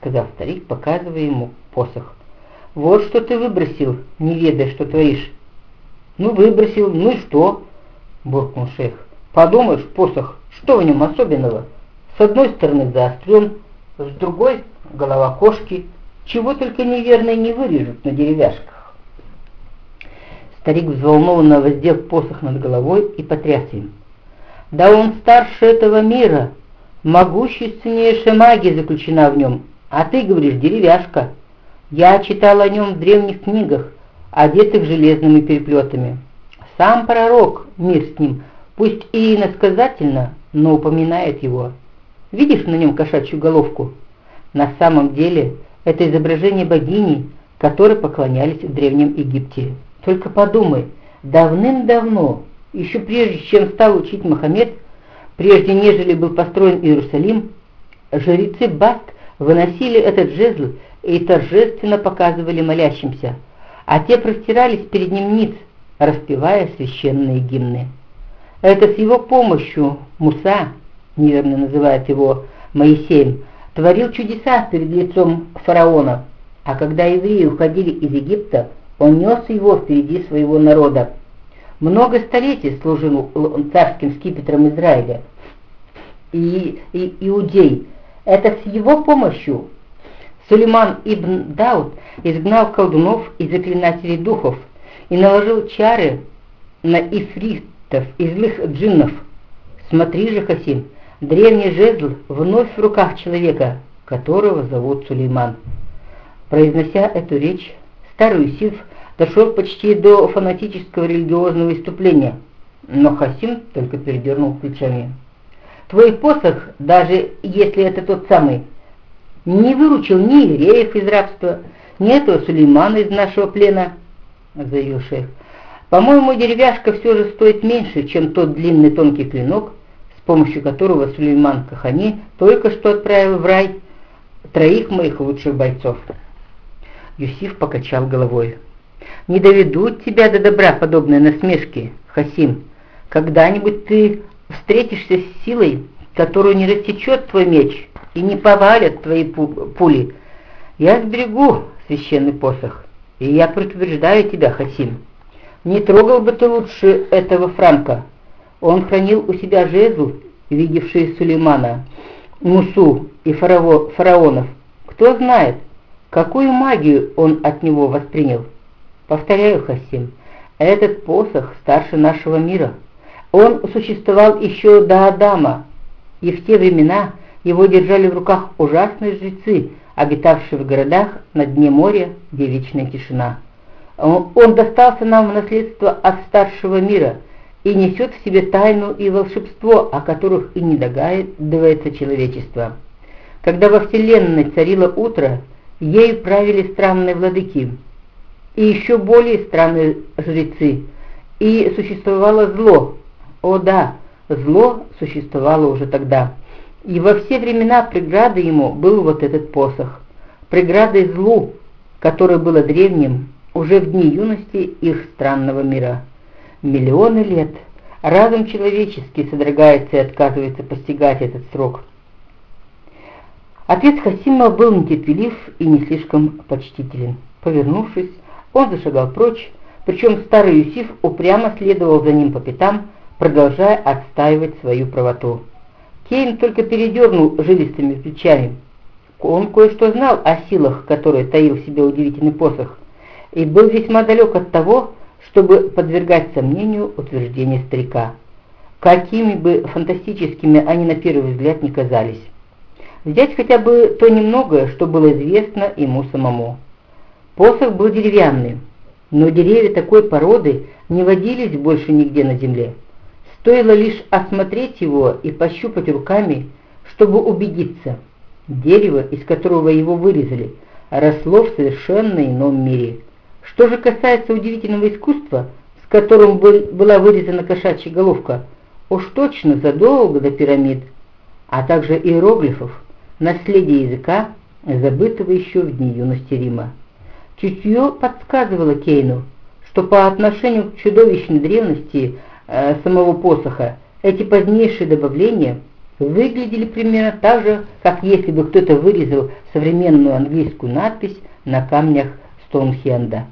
сказал старик, показывая ему посох. «Вот что ты выбросил, не ведая, что творишь». «Ну, выбросил, ну и что?» — буркнул шейх. «Подумаешь, посох, что в нем особенного? С одной стороны заострен, с другой — голова кошки. Чего только неверно не вырежут на деревяшках». Старик взволнованно воздел посох над головой и потряс им. «Да он старше этого мира!» Могущественнейшая магия заключена в нем, а ты говоришь деревяшка. Я читал о нем в древних книгах, одетых железными переплетами. Сам пророк, мир с ним, пусть и иносказательно, но упоминает его. Видишь на нем кошачью головку? На самом деле это изображение богини, которой поклонялись в Древнем Египте. Только подумай, давным-давно, еще прежде чем стал учить Мухаммед, Прежде нежели был построен Иерусалим, жрецы Баст выносили этот жезл и торжественно показывали молящимся, а те простирались перед ним ниц, распевая священные гимны. Это с его помощью Муса, неверно называют его Моисеем, творил чудеса перед лицом фараона, а когда евреи уходили из Египта, он нес его впереди своего народа, много столетий служил царским скипетром Израиля и, и Иудей. Это с его помощью Сулейман ибн Дауд изгнал колдунов и заклинателей духов и наложил чары на ифритов и злых джиннов. Смотри же, Хасим, древний жезл вновь в руках человека, которого зовут Сулейман. Произнося эту речь, старый Юсиф дошел почти до фанатического религиозного выступления, но Хасим только передернул плечами. «Твой посох, даже если это тот самый, не выручил ни евреев из рабства, ни этого Сулеймана из нашего плена», — заявил шейх. «По-моему, деревяшка все же стоит меньше, чем тот длинный тонкий клинок, с помощью которого Сулейман Кахани только что отправил в рай троих моих лучших бойцов». Юсиф покачал головой. Не доведут тебя до добра подобные насмешки, Хасим. Когда-нибудь ты встретишься с силой, которую не растечет твой меч и не повалят твои пули. Я сберегу священный посох, и я предупреждаю тебя, Хасим. Не трогал бы ты лучше этого Франка. Он хранил у себя жезл, видевший Сулеймана, Мусу и фарао, фараонов. Кто знает, какую магию он от него воспринял. Повторяю, Хасим, этот посох старше нашего мира. Он существовал еще до Адама, и в те времена его держали в руках ужасные жрецы, обитавшие в городах на дне моря, где вечная тишина. Он достался нам в наследство от старшего мира и несет в себе тайну и волшебство, о которых и не догадывается человечество. Когда во Вселенной царило утро, ею правили странные владыки – и еще более странные жрецы, и существовало зло. О да, зло существовало уже тогда. И во все времена преградой ему был вот этот посох. Преградой злу, которое было древним, уже в дни юности их странного мира. Миллионы лет разум человеческий содрогается и отказывается постигать этот срок. Отец Хасима был нетерпелив и не слишком почтителен. Повернувшись, он зашагал прочь, причем старый Юсиф упрямо следовал за ним по пятам, продолжая отстаивать свою правоту. Кейн только передернул жилистыми плечами. Он кое-что знал о силах, которые таил в себе удивительный посох, и был весьма далек от того, чтобы подвергать сомнению утверждения старика. Какими бы фантастическими они на первый взгляд не казались. Взять хотя бы то немногое, что было известно ему самому. Посох был деревянный, но деревья такой породы не водились больше нигде на земле. Стоило лишь осмотреть его и пощупать руками, чтобы убедиться. Дерево, из которого его вырезали, росло в совершенно ином мире. Что же касается удивительного искусства, с которым была вырезана кошачья головка, уж точно задолго до пирамид, а также иероглифов, наследие языка, забытого еще в дни юности Рима. Чутье подсказывало Кейну, что по отношению к чудовищной древности э, самого посоха эти позднейшие добавления выглядели примерно так же, как если бы кто-то вырезал современную английскую надпись на камнях Стоунхенда.